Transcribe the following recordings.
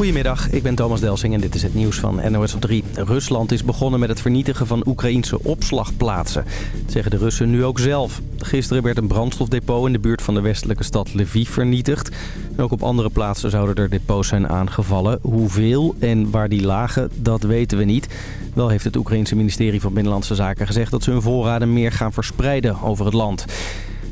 Goedemiddag, ik ben Thomas Delsing en dit is het nieuws van NOS op 3. Rusland is begonnen met het vernietigen van Oekraïense opslagplaatsen. Dat zeggen de Russen nu ook zelf. Gisteren werd een brandstofdepot in de buurt van de westelijke stad Lviv vernietigd. ook op andere plaatsen zouden er depots zijn aangevallen. Hoeveel en waar die lagen, dat weten we niet. Wel heeft het Oekraïense ministerie van Binnenlandse Zaken gezegd... dat ze hun voorraden meer gaan verspreiden over het land.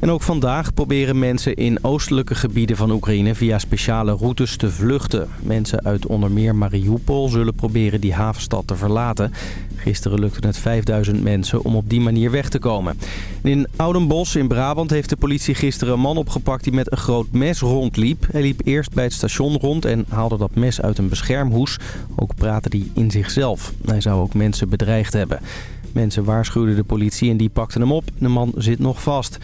En ook vandaag proberen mensen in oostelijke gebieden van Oekraïne via speciale routes te vluchten. Mensen uit onder meer Mariupol zullen proberen die havenstad te verlaten. Gisteren lukte het 5000 mensen om op die manier weg te komen. In Oudenbos in Brabant heeft de politie gisteren een man opgepakt die met een groot mes rondliep. Hij liep eerst bij het station rond en haalde dat mes uit een beschermhoes. Ook praatte hij in zichzelf. Hij zou ook mensen bedreigd hebben. Mensen waarschuwden de politie en die pakten hem op. De man zit nog vast.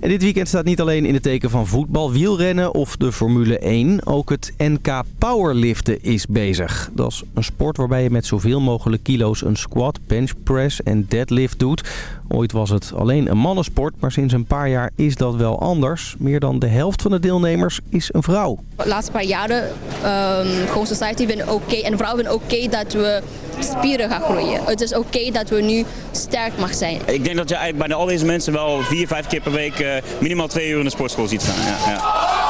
En dit weekend staat niet alleen in het teken van voetbal, wielrennen of de Formule 1. Ook het NK Powerliften is bezig. Dat is een sport waarbij je met zoveel mogelijk kilo's een squat, bench press en deadlift doet. Ooit was het alleen een mannensport, maar sinds een paar jaar is dat wel anders. Meer dan de helft van de deelnemers is een vrouw. De laatste paar jaren, um, gewoon society vindt oké en vrouwen vinden oké dat we spieren gaan groeien. Het is oké dat we nu sterk mag zijn. Ik denk dat je bijna al deze mensen wel vier, vijf keer per week eh, minimaal twee uur in de sportschool ziet staan. Ja, ja.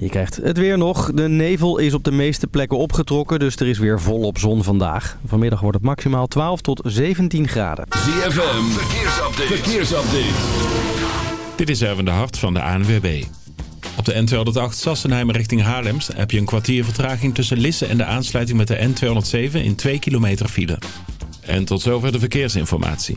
Je krijgt het weer nog. De nevel is op de meeste plekken opgetrokken, dus er is weer volop zon vandaag. Vanmiddag wordt het maximaal 12 tot 17 graden. ZFM, verkeersupdate. verkeersupdate. Dit is even de hart van de ANWB. Op de N208 Sassenheim richting Haarlem heb je een kwartier vertraging tussen Lisse en de aansluiting met de N207 in 2 kilometer file. En tot zover de verkeersinformatie.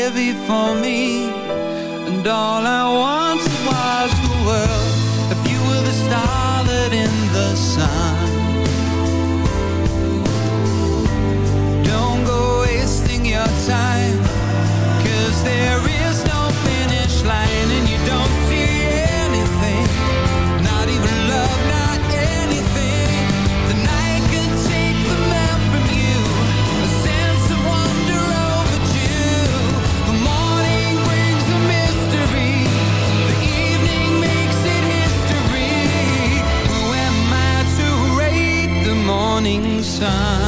heavy for me And all I wanted was the world If you were the star time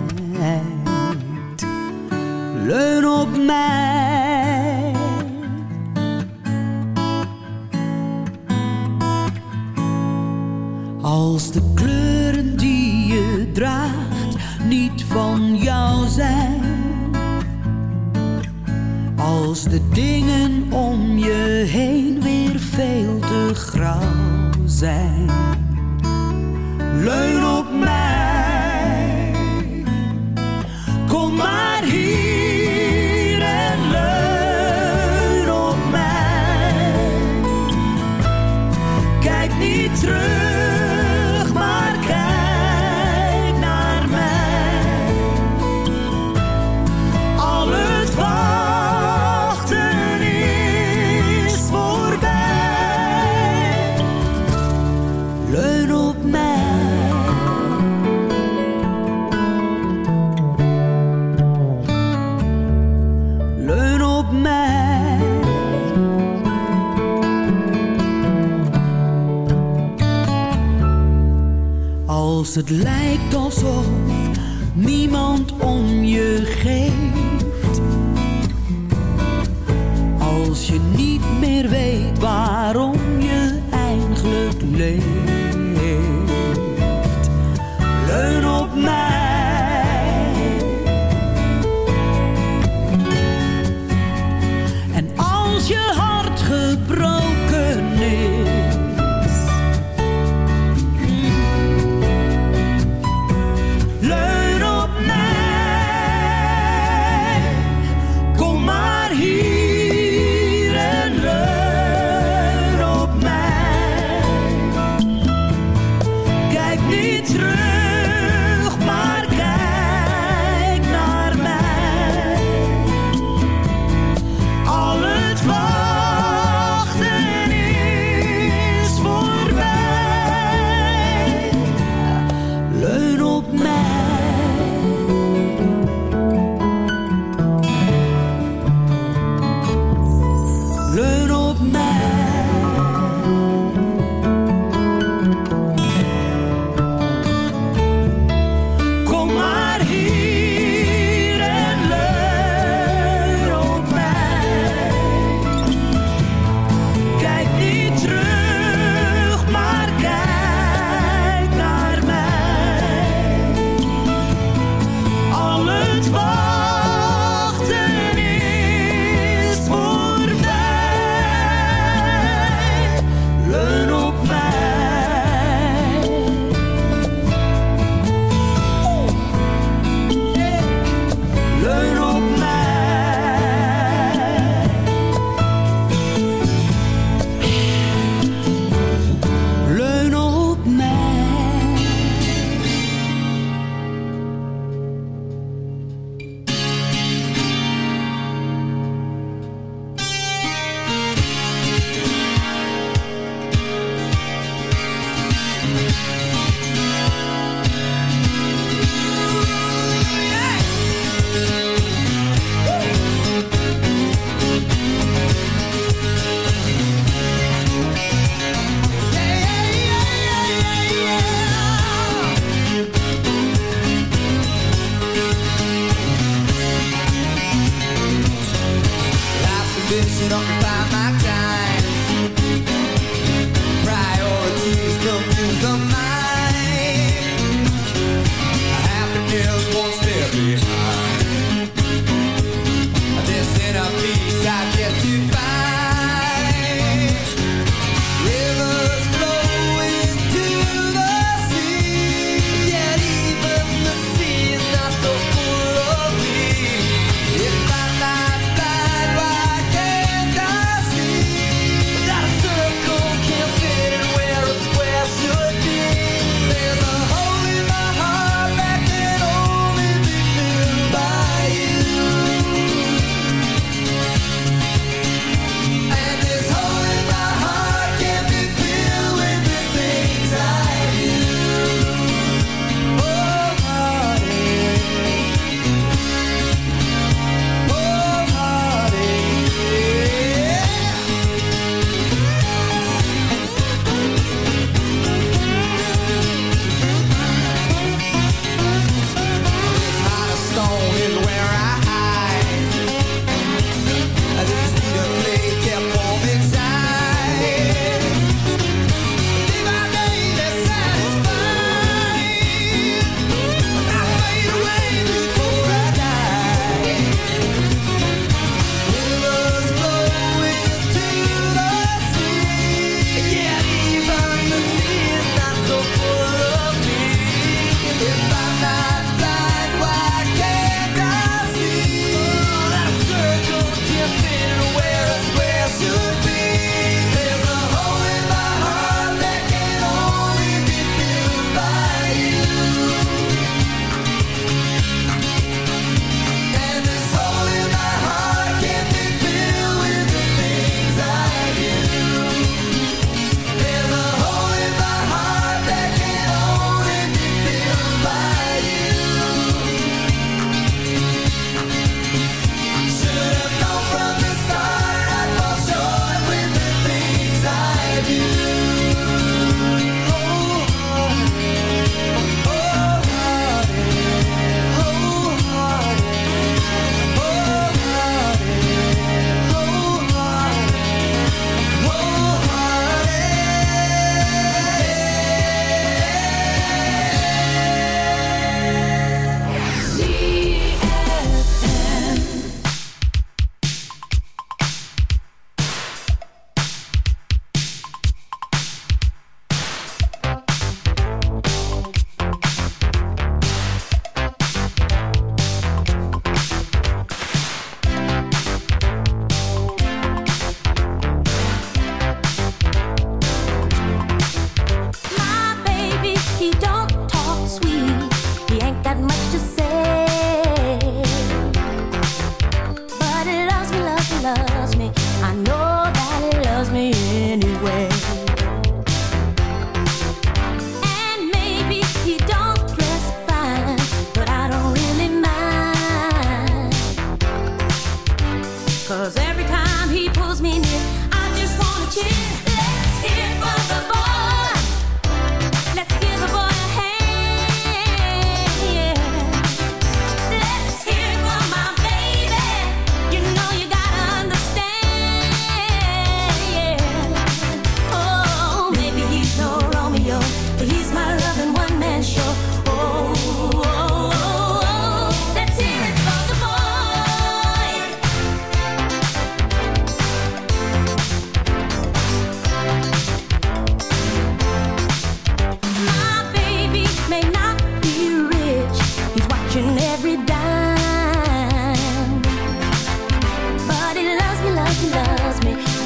ojos.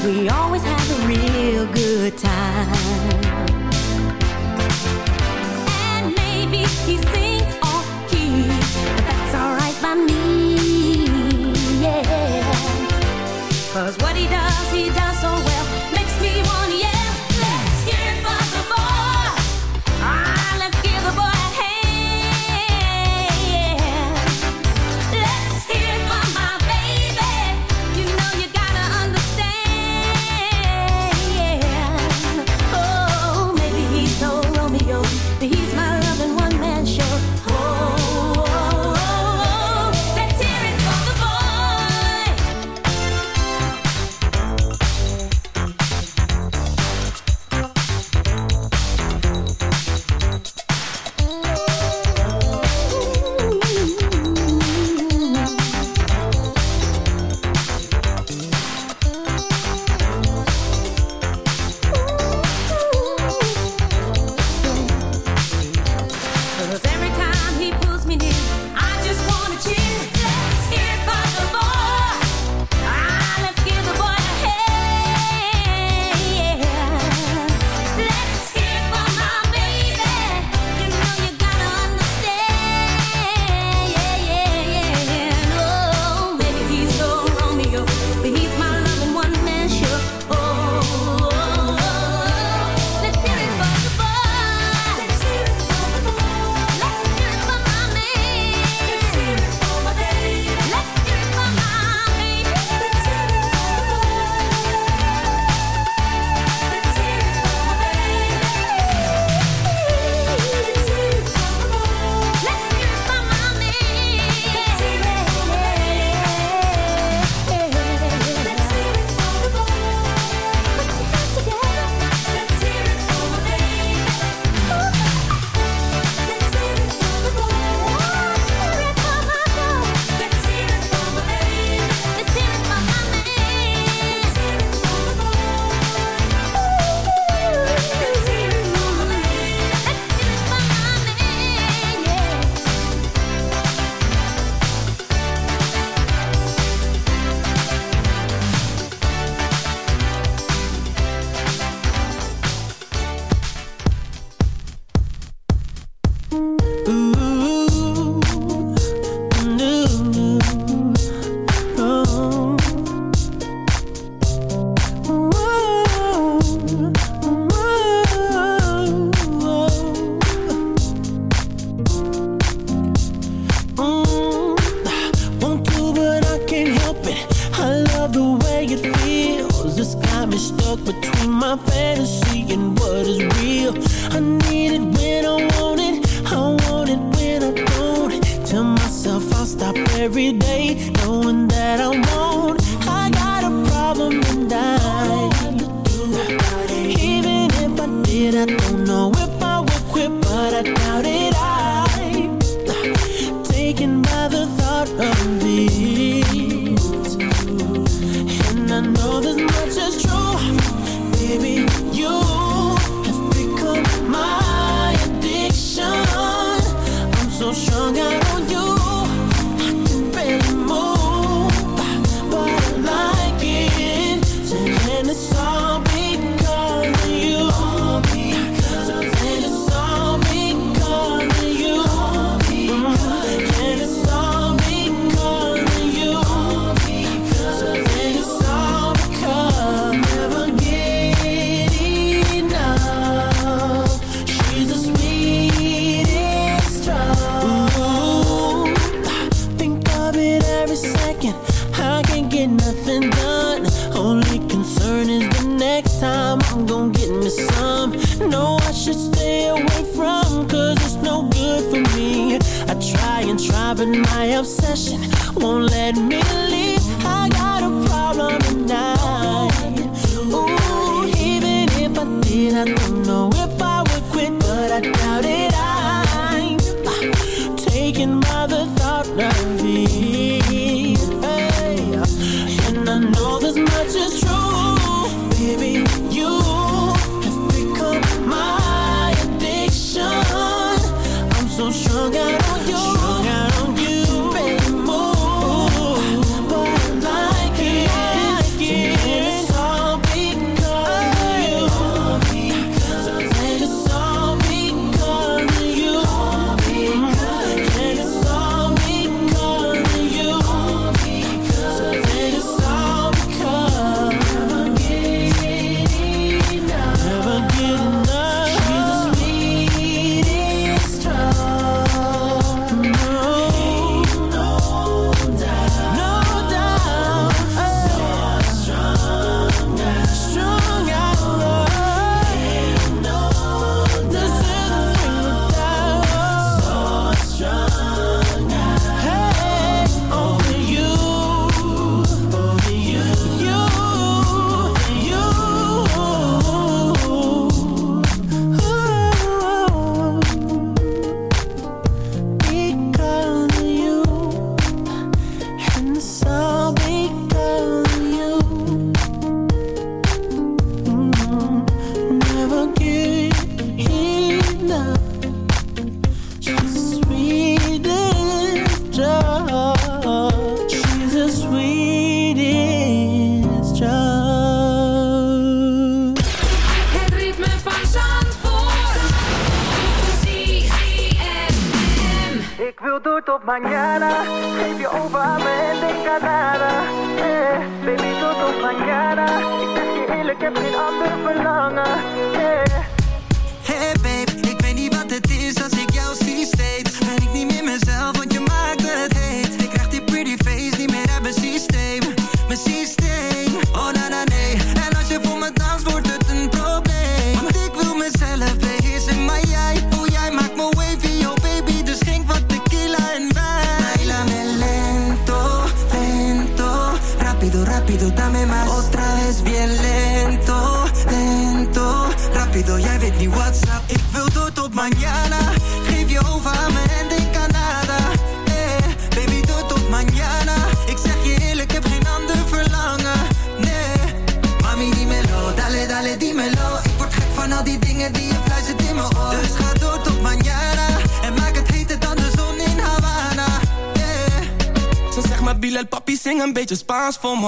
We always have a real good time And maybe he's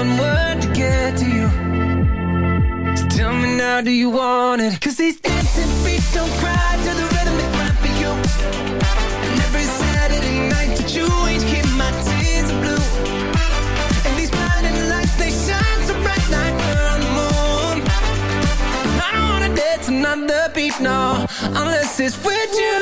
one word to get to you So tell me now, do you want it? Cause these dancing feet don't cry to the rhythm they cry for you And every Saturday night that you ain't keep my tears are blue And these blinding lights, they shine so bright like we're on the moon I don't wanna dance another beat, no Unless it's with you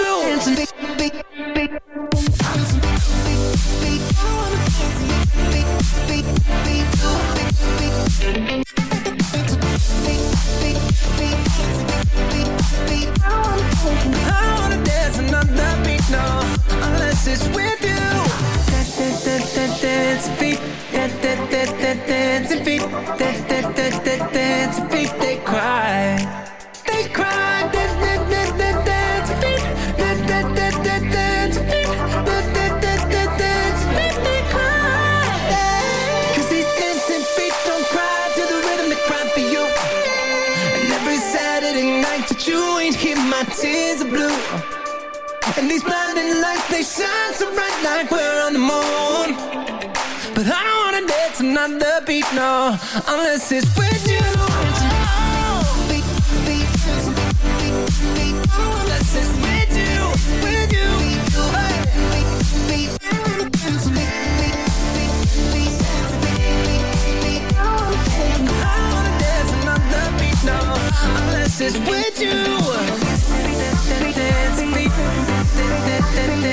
no, unless it's with so bright like we're on the moon But I don't wanna dance another beat, no Unless it's with you Unless it's with you, with you, Unless it's with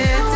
you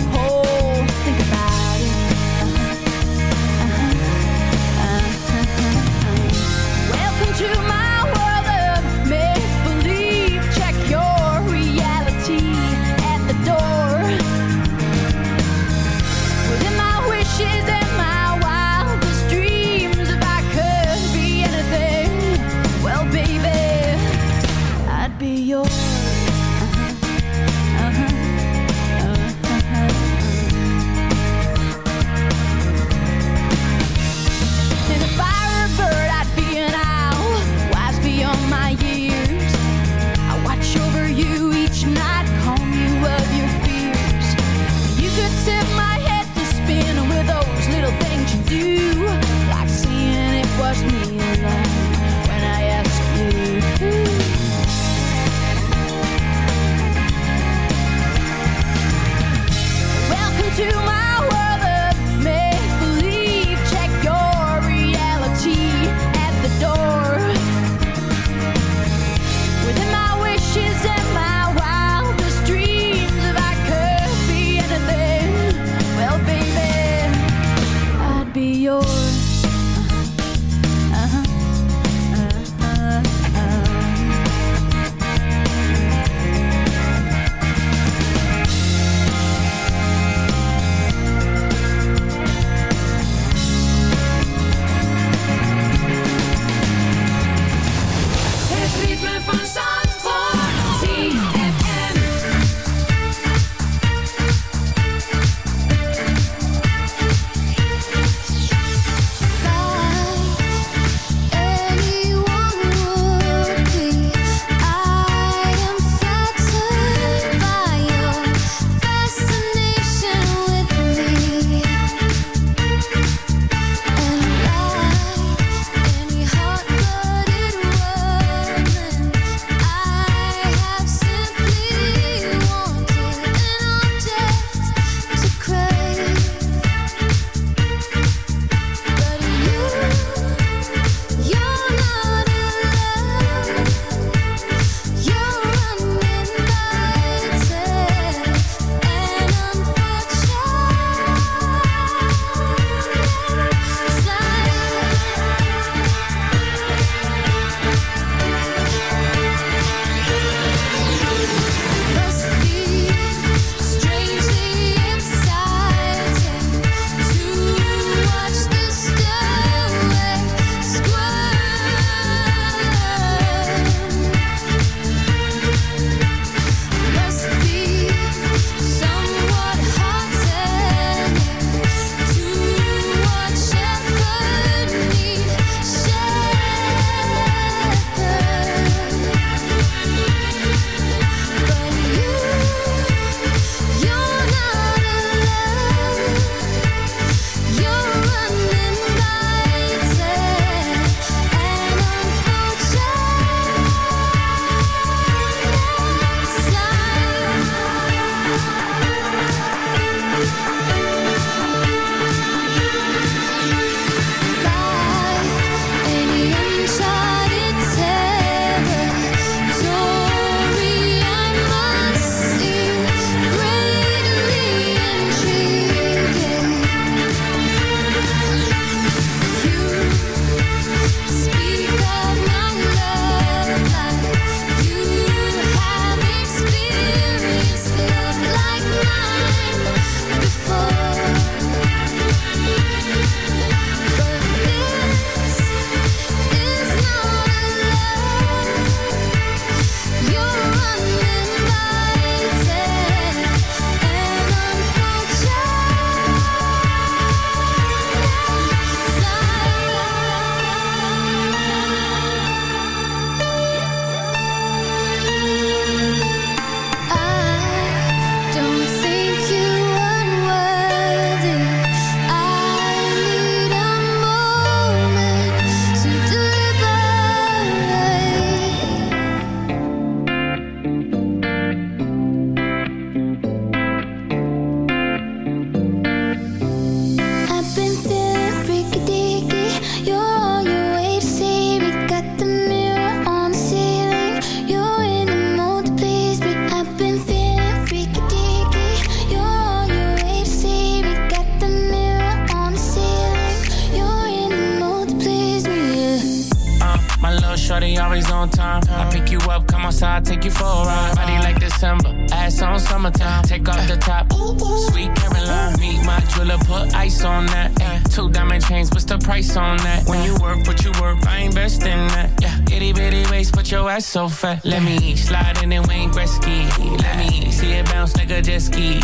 so fat. Let me slide in and Wayne Gretzky. Let me see it bounce like a jet ski.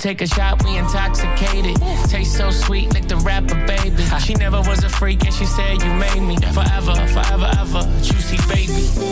take a shot, we intoxicated. Taste so sweet, like the rapper, baby. She never was a freak, and she said, You made me forever, forever, ever. Juicy baby.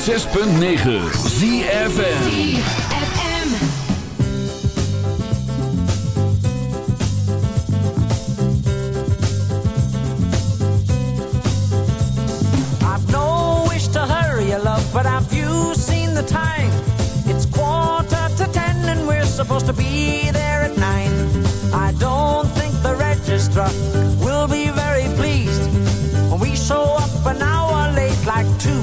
106.9 ZFN But have you seen the time? It's quarter to ten and we're supposed to be there at nine. I don't think the registrar will be very pleased when we show up an hour late like two.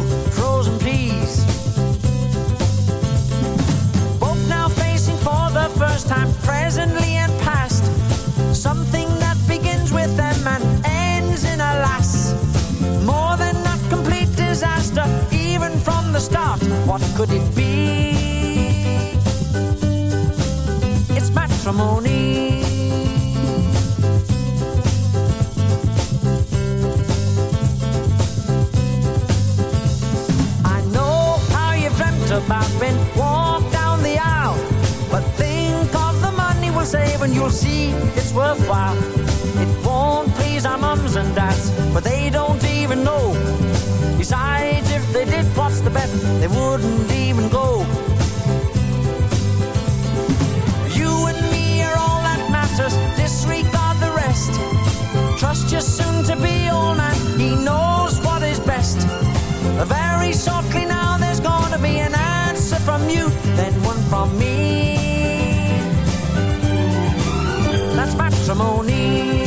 from the start. What could it be? It's matrimony. I know how you dreamt about being walked down the aisle, but think of the money we'll save and you'll see it's worthwhile. It won't these are mums and dads, but they don't even know. Besides, if they did, what's the bet? They wouldn't even go. You and me are all that matters, disregard the rest. Trust your soon to be old man, he knows what is best. Very shortly now, there's gonna be an answer from you, then one from me. That's matrimony.